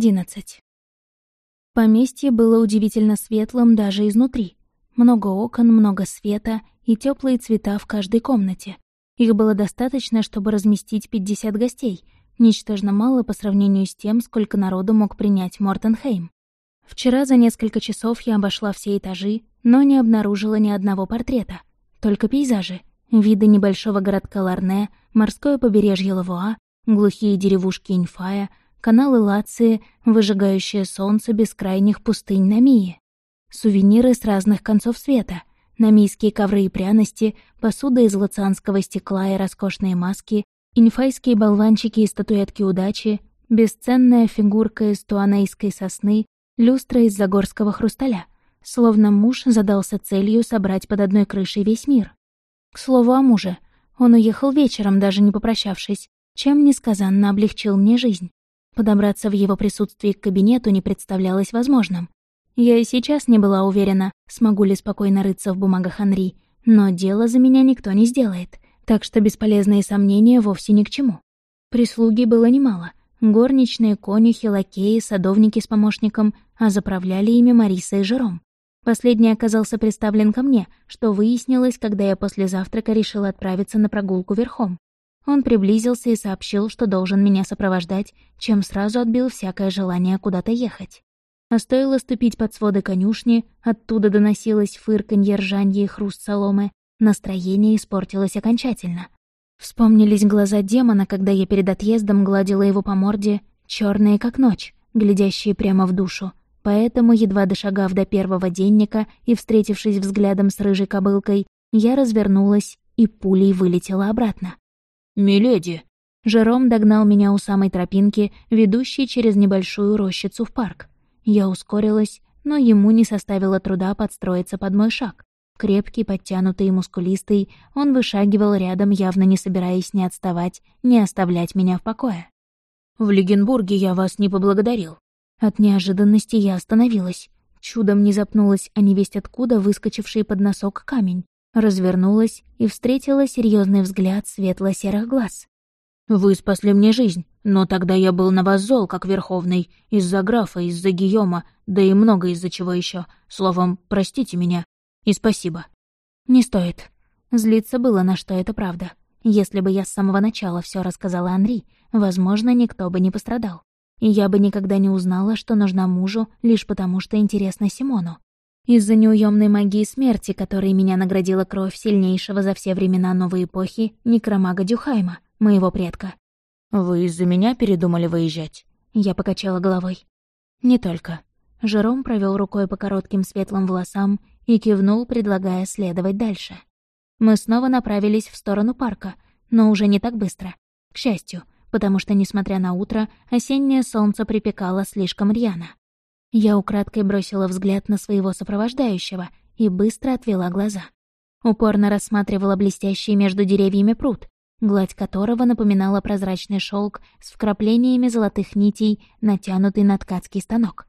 11. Поместье было удивительно светлым даже изнутри. Много окон, много света и теплые цвета в каждой комнате. Их было достаточно, чтобы разместить 50 гостей, ничтожно мало по сравнению с тем, сколько народу мог принять Мортенхейм. Вчера за несколько часов я обошла все этажи, но не обнаружила ни одного портрета, только пейзажи, виды небольшого городка Ларне, морское побережье Лавуа, глухие деревушки Инфая, каналы Лации, выжигающее солнце бескрайних пустынь Намии. Сувениры с разных концов света, намийские ковры и пряности, посуда из лацианского стекла и роскошные маски, инфайские болванчики и статуэтки удачи, бесценная фигурка из туанейской сосны, люстра из загорского хрусталя. Словно муж задался целью собрать под одной крышей весь мир. К слову о муже. Он уехал вечером, даже не попрощавшись, чем несказанно облегчил мне жизнь. Подобраться в его присутствии к кабинету не представлялось возможным. Я и сейчас не была уверена, смогу ли спокойно рыться в бумагах Анри, но дело за меня никто не сделает, так что бесполезные сомнения вовсе ни к чему. Прислуги было немало. Горничные, конюхи, лакеи, садовники с помощником, а заправляли ими Мариса и Жером. Последний оказался представлен ко мне, что выяснилось, когда я после завтрака решила отправиться на прогулку верхом. Он приблизился и сообщил, что должен меня сопровождать, чем сразу отбил всякое желание куда-то ехать. А стоило ступить под своды конюшни, оттуда доносилось фырканье, ржанье и хруст соломы, настроение испортилось окончательно. Вспомнились глаза демона, когда я перед отъездом гладила его по морде, черные как ночь, глядящие прямо в душу. Поэтому, едва дошагав до первого денника и встретившись взглядом с рыжей кобылкой, я развернулась и пулей вылетела обратно. «Миледи!» Жером догнал меня у самой тропинки, ведущей через небольшую рощицу в парк. Я ускорилась, но ему не составило труда подстроиться под мой шаг. Крепкий, подтянутый и мускулистый, он вышагивал рядом, явно не собираясь ни отставать, ни оставлять меня в покое. «В Легенбурге я вас не поблагодарил». От неожиданности я остановилась. Чудом не запнулась, а невесть откуда выскочивший под носок камень развернулась и встретила серьезный взгляд светло-серых глаз. «Вы спасли мне жизнь, но тогда я был на вас зол, как Верховный, из-за графа, из-за Гийома, да и много из-за чего еще. Словом, простите меня и спасибо». «Не стоит. Злиться было на что это правда. Если бы я с самого начала все рассказала Анри, возможно, никто бы не пострадал. И я бы никогда не узнала, что нужна мужу лишь потому, что интересно Симону. Из-за неуемной магии смерти, которой меня наградила кровь сильнейшего за все времена новой эпохи, некромага Дюхайма, моего предка. «Вы из-за меня передумали выезжать?» Я покачала головой. «Не только». Жером провел рукой по коротким светлым волосам и кивнул, предлагая следовать дальше. Мы снова направились в сторону парка, но уже не так быстро. К счастью, потому что, несмотря на утро, осеннее солнце припекало слишком рьяно. Я украдкой бросила взгляд на своего сопровождающего и быстро отвела глаза. Упорно рассматривала блестящий между деревьями пруд, гладь которого напоминала прозрачный шелк с вкраплениями золотых нитей, натянутый на ткацкий станок.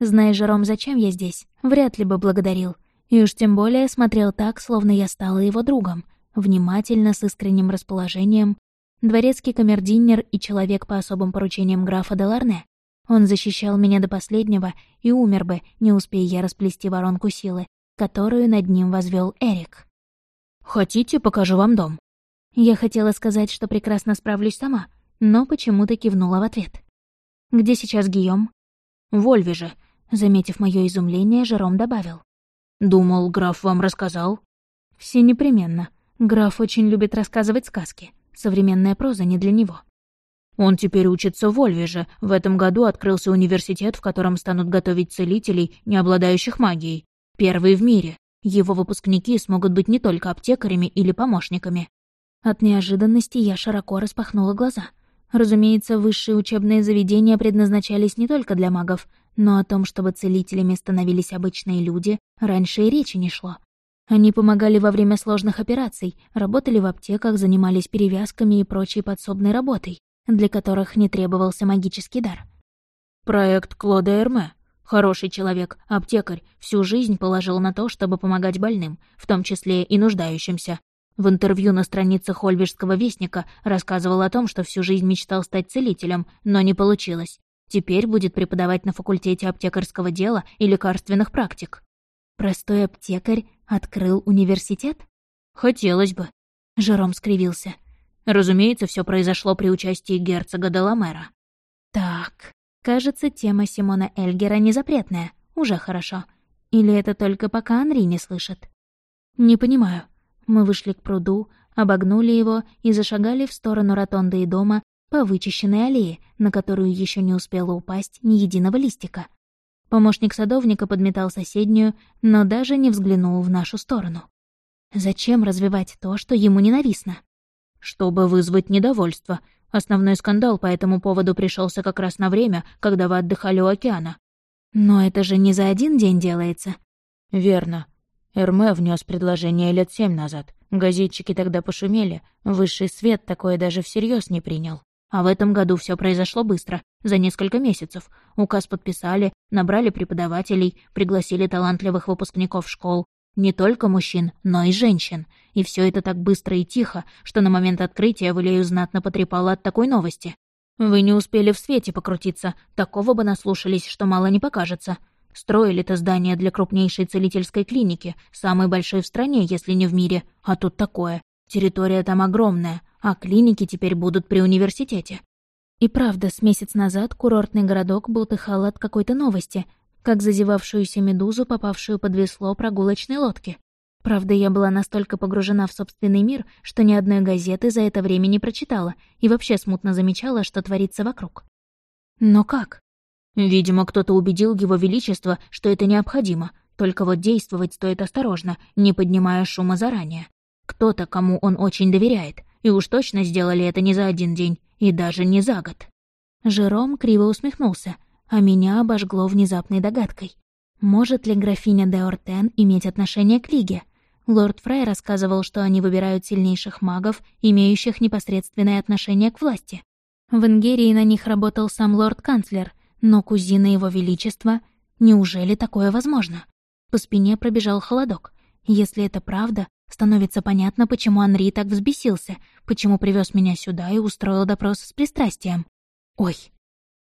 Зная Жером, зачем я здесь, вряд ли бы благодарил. И уж тем более смотрел так, словно я стала его другом, внимательно, с искренним расположением. Дворецкий камердинер и человек по особым поручениям графа Деларне. Он защищал меня до последнего и умер бы, не успея я расплести воронку силы, которую над ним возвел Эрик. «Хотите, покажу вам дом?» Я хотела сказать, что прекрасно справлюсь сама, но почему-то кивнула в ответ. «Где сейчас Гийом?» «В Ольве же», — заметив мое изумление, Жером добавил. «Думал, граф вам рассказал?» «Все непременно. Граф очень любит рассказывать сказки. Современная проза не для него». Он теперь учится в Ольвеже. В этом году открылся университет, в котором станут готовить целителей, не обладающих магией. Первый в мире. Его выпускники смогут быть не только аптекарями или помощниками. От неожиданности я широко распахнула глаза. Разумеется, высшие учебные заведения предназначались не только для магов, но о том, чтобы целителями становились обычные люди, раньше и речи не шло. Они помогали во время сложных операций, работали в аптеках, занимались перевязками и прочей подсобной работой для которых не требовался магический дар. «Проект Клода Эрме. Хороший человек, аптекарь, всю жизнь положил на то, чтобы помогать больным, в том числе и нуждающимся. В интервью на странице Хольвежского вестника рассказывал о том, что всю жизнь мечтал стать целителем, но не получилось. Теперь будет преподавать на факультете аптекарского дела и лекарственных практик. Простой аптекарь открыл университет? Хотелось бы. Жером скривился. Разумеется, все произошло при участии герцога Деламера. Так, кажется, тема Симона Эльгера не запретная. Уже хорошо. Или это только пока Анри не слышит? Не понимаю. Мы вышли к пруду, обогнули его и зашагали в сторону ротонды и дома по вычищенной аллее, на которую еще не успела упасть ни единого листика. Помощник садовника подметал соседнюю, но даже не взглянул в нашу сторону. Зачем развивать то, что ему ненавистно? Чтобы вызвать недовольство. Основной скандал по этому поводу пришелся как раз на время, когда вы отдыхали у океана. Но это же не за один день делается. Верно. Эрме внес предложение лет семь назад. Газетчики тогда пошумели. Высший свет такое даже всерьез не принял. А в этом году все произошло быстро, за несколько месяцев. Указ подписали, набрали преподавателей, пригласили талантливых выпускников школ. Не только мужчин, но и женщин. И все это так быстро и тихо, что на момент открытия Валею знатно потрепало от такой новости. Вы не успели в свете покрутиться, такого бы наслушались, что мало не покажется. Строили-то здание для крупнейшей целительской клиники, самой большой в стране, если не в мире, а тут такое. Территория там огромная, а клиники теперь будут при университете. И правда, с месяц назад курортный городок болтыхал от какой-то новости, как зазевавшуюся медузу, попавшую под весло прогулочной лодки. Правда, я была настолько погружена в собственный мир, что ни одной газеты за это время не прочитала и вообще смутно замечала, что творится вокруг. Но как? Видимо, кто-то убедил его величество, что это необходимо, только вот действовать стоит осторожно, не поднимая шума заранее. Кто-то, кому он очень доверяет, и уж точно сделали это не за один день, и даже не за год. Жером криво усмехнулся, а меня обожгло внезапной догадкой. Может ли графиня де Ортен иметь отношение к Лиге? Лорд Фрей рассказывал, что они выбирают сильнейших магов, имеющих непосредственное отношение к власти. В Ингерии на них работал сам лорд-канцлер, но кузина его величества... Неужели такое возможно? По спине пробежал холодок. Если это правда, Становится понятно, почему Анри так взбесился, почему привез меня сюда и устроил допрос с пристрастием. Ой,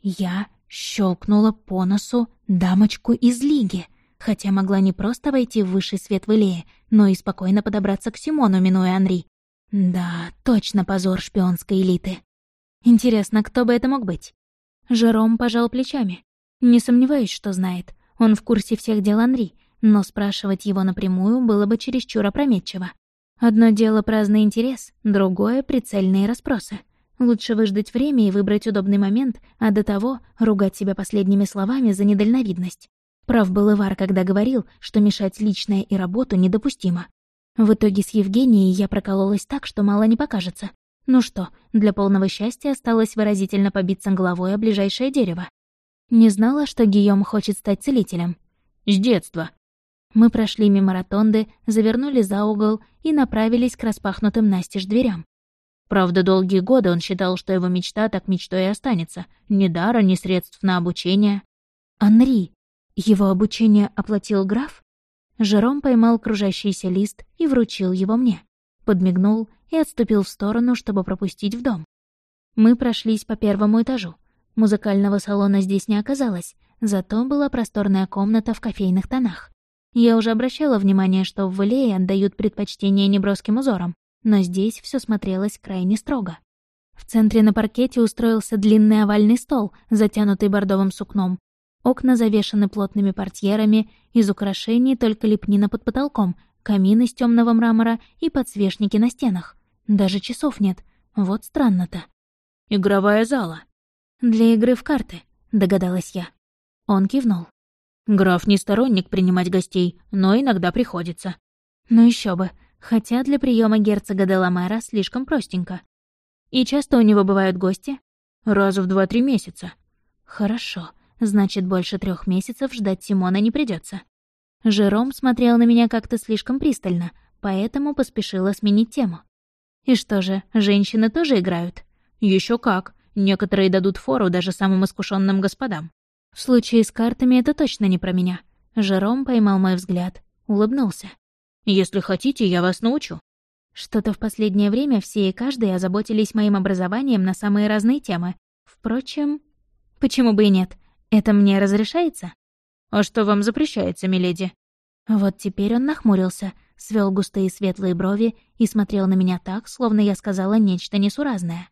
я щелкнула по носу дамочку из Лиги, хотя могла не просто войти в высший свет в Илее, но и спокойно подобраться к Симону, минуя Анри. Да, точно позор шпионской элиты. Интересно, кто бы это мог быть? Жером пожал плечами. Не сомневаюсь, что знает. Он в курсе всех дел Анри, но спрашивать его напрямую было бы чересчур опрометчиво. Одно дело праздный интерес, другое — прицельные расспросы. Лучше выждать время и выбрать удобный момент, а до того ругать себя последними словами за недальновидность. Прав был Ивар, когда говорил, что мешать личное и работу недопустимо. В итоге с Евгенией я прокололась так, что мало не покажется. Ну что, для полного счастья осталось выразительно побиться головой о ближайшее дерево. Не знала, что Гийом хочет стать целителем. «С детства», мы прошли мимо ротонды, завернули за угол и направились к распахнутым настежь дверям. Правда, долгие годы он считал, что его мечта так мечтой и останется. Ни дара, ни средств на обучение. «Анри! Его обучение оплатил граф?» Жером поймал кружащийся лист и вручил его мне. Подмигнул и отступил в сторону, чтобы пропустить в дом. Мы прошлись по первому этажу. Музыкального салона здесь не оказалось, зато была просторная комната в кофейных тонах. Я уже обращала внимание, что в Валее отдают предпочтение неброским узорам, но здесь все смотрелось крайне строго. В центре на паркете устроился длинный овальный стол, затянутый бордовым сукном. Окна завешаны плотными портьерами, из украшений только лепнина под потолком, камин из темного мрамора и подсвечники на стенах. Даже часов нет. Вот странно-то. «Игровая зала». «Для игры в карты», — догадалась я. Он кивнул. Граф не сторонник принимать гостей, но иногда приходится. Ну еще бы, хотя для приема герцога Деламера слишком простенько. И часто у него бывают гости? Раз в два-три месяца. Хорошо, значит, больше трех месяцев ждать Симона не придется. Жером смотрел на меня как-то слишком пристально, поэтому поспешила сменить тему. И что же, женщины тоже играют? Еще как. Некоторые дадут фору даже самым искушенным господам. В случае с картами это точно не про меня. Жером поймал мой взгляд, улыбнулся. «Если хотите, я вас научу». Что-то в последнее время все и каждый озаботились моим образованием на самые разные темы. Впрочем... Почему бы и нет? Это мне разрешается? А что вам запрещается, миледи? Вот теперь он нахмурился, свел густые светлые брови и смотрел на меня так, словно я сказала нечто несуразное.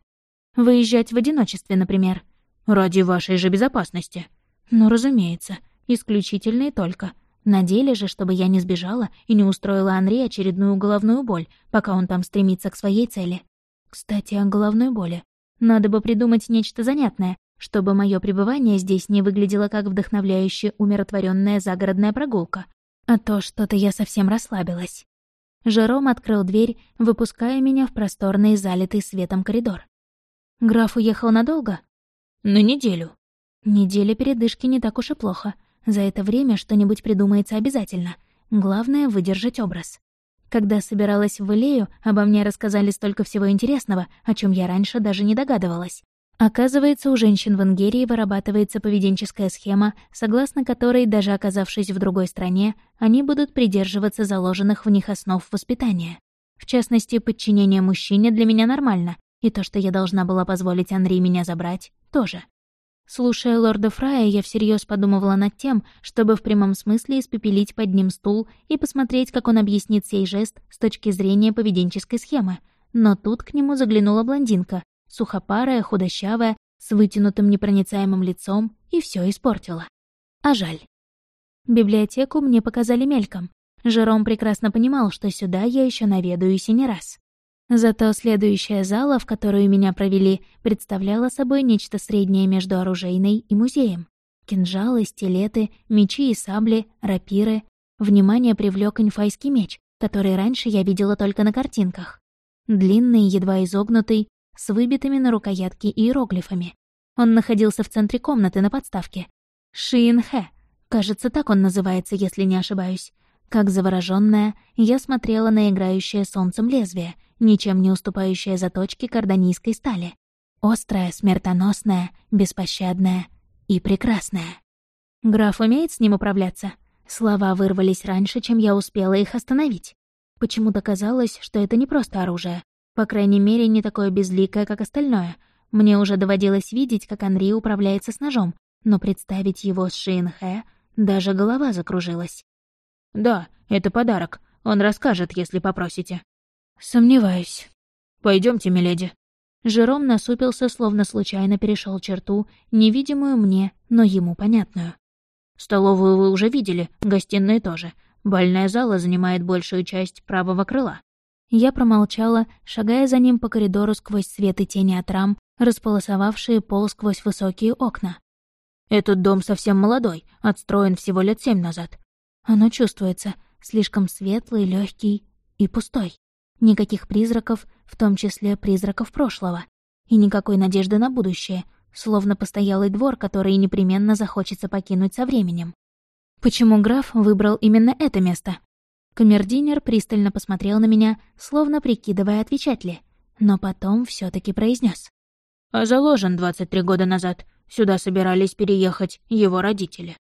Выезжать в одиночестве, например. Ради вашей же безопасности. Ну, разумеется, исключительно и только. На деле же, чтобы я не сбежала и не устроила Анри очередную головную боль, пока он там стремится к своей цели. Кстати, о головной боли. Надо бы придумать нечто занятное, чтобы мое пребывание здесь не выглядело как вдохновляющая умиротворенная загородная прогулка. А то что-то я совсем расслабилась. Жером открыл дверь, выпуская меня в просторный залитый светом коридор. Граф уехал надолго? На неделю. Неделя передышки не так уж и плохо — за это время что-нибудь придумается обязательно. Главное — выдержать образ. Когда собиралась в Илею, обо мне рассказали столько всего интересного, о чем я раньше даже не догадывалась. Оказывается, у женщин в Ингерии вырабатывается поведенческая схема, согласно которой, даже оказавшись в другой стране, они будут придерживаться заложенных в них основ воспитания. В частности, подчинение мужчине для меня нормально, и то, что я должна была позволить Анри меня забрать, тоже. Слушая лорда Фрая, я всерьез подумывала над тем, чтобы в прямом смысле испепелить под ним стул и посмотреть, как он объяснит сей жест с точки зрения поведенческой схемы. Но тут к нему заглянула блондинка, сухопарая, худощавая, с вытянутым непроницаемым лицом, и все испортила. А жаль. Библиотеку мне показали мельком. Жером прекрасно понимал, что сюда я еще наведаюсь и не раз. Зато следующая зала, в которую меня провели, представляла собой нечто среднее между оружейной и музеем. Кинжалы, стилеты, мечи и сабли, рапиры. Внимание привлек инфайский меч, который раньше я видела только на картинках. Длинный, едва изогнутый, с выбитыми на рукоятке иероглифами. Он находился в центре комнаты на подставке. Шиинхэ. Кажется, так он называется, если не ошибаюсь. Как заворожённая, я смотрела на играющее солнцем лезвие — ничем не уступающая заточке карданийской стали. Острая, смертоносная, беспощадная и прекрасная. Граф умеет с ним управляться? Слова вырвались раньше, чем я успела их остановить. Почему-то казалось, что это не просто оружие. По крайней мере, не такое безликое, как остальное. Мне уже доводилось видеть, как Анри управляется с ножом, но представить его с Шиинхэ даже голова закружилась. «Да, это подарок. Он расскажет, если попросите», «Сомневаюсь». Пойдемте, миледи». Жером насупился, словно случайно перешел черту, невидимую мне, но ему понятную. «Столовую вы уже видели, гостиные тоже. Бальная зала занимает большую часть правого крыла». Я промолчала, шагая за ним по коридору сквозь свет и тени от рам, располосовавшие пол сквозь высокие окна. «Этот дом совсем молодой, отстроен всего лет семь назад». Оно чувствуется, слишком светлый, легкий и пустой. Никаких призраков, в том числе призраков прошлого. И никакой надежды на будущее, словно постоялый двор, который непременно захочется покинуть со временем. Почему граф выбрал именно это место? Камердинер пристально посмотрел на меня, словно прикидывая, отвечать ли, но потом все таки произнес: «А заложен 23 года назад. Сюда собирались переехать его родители».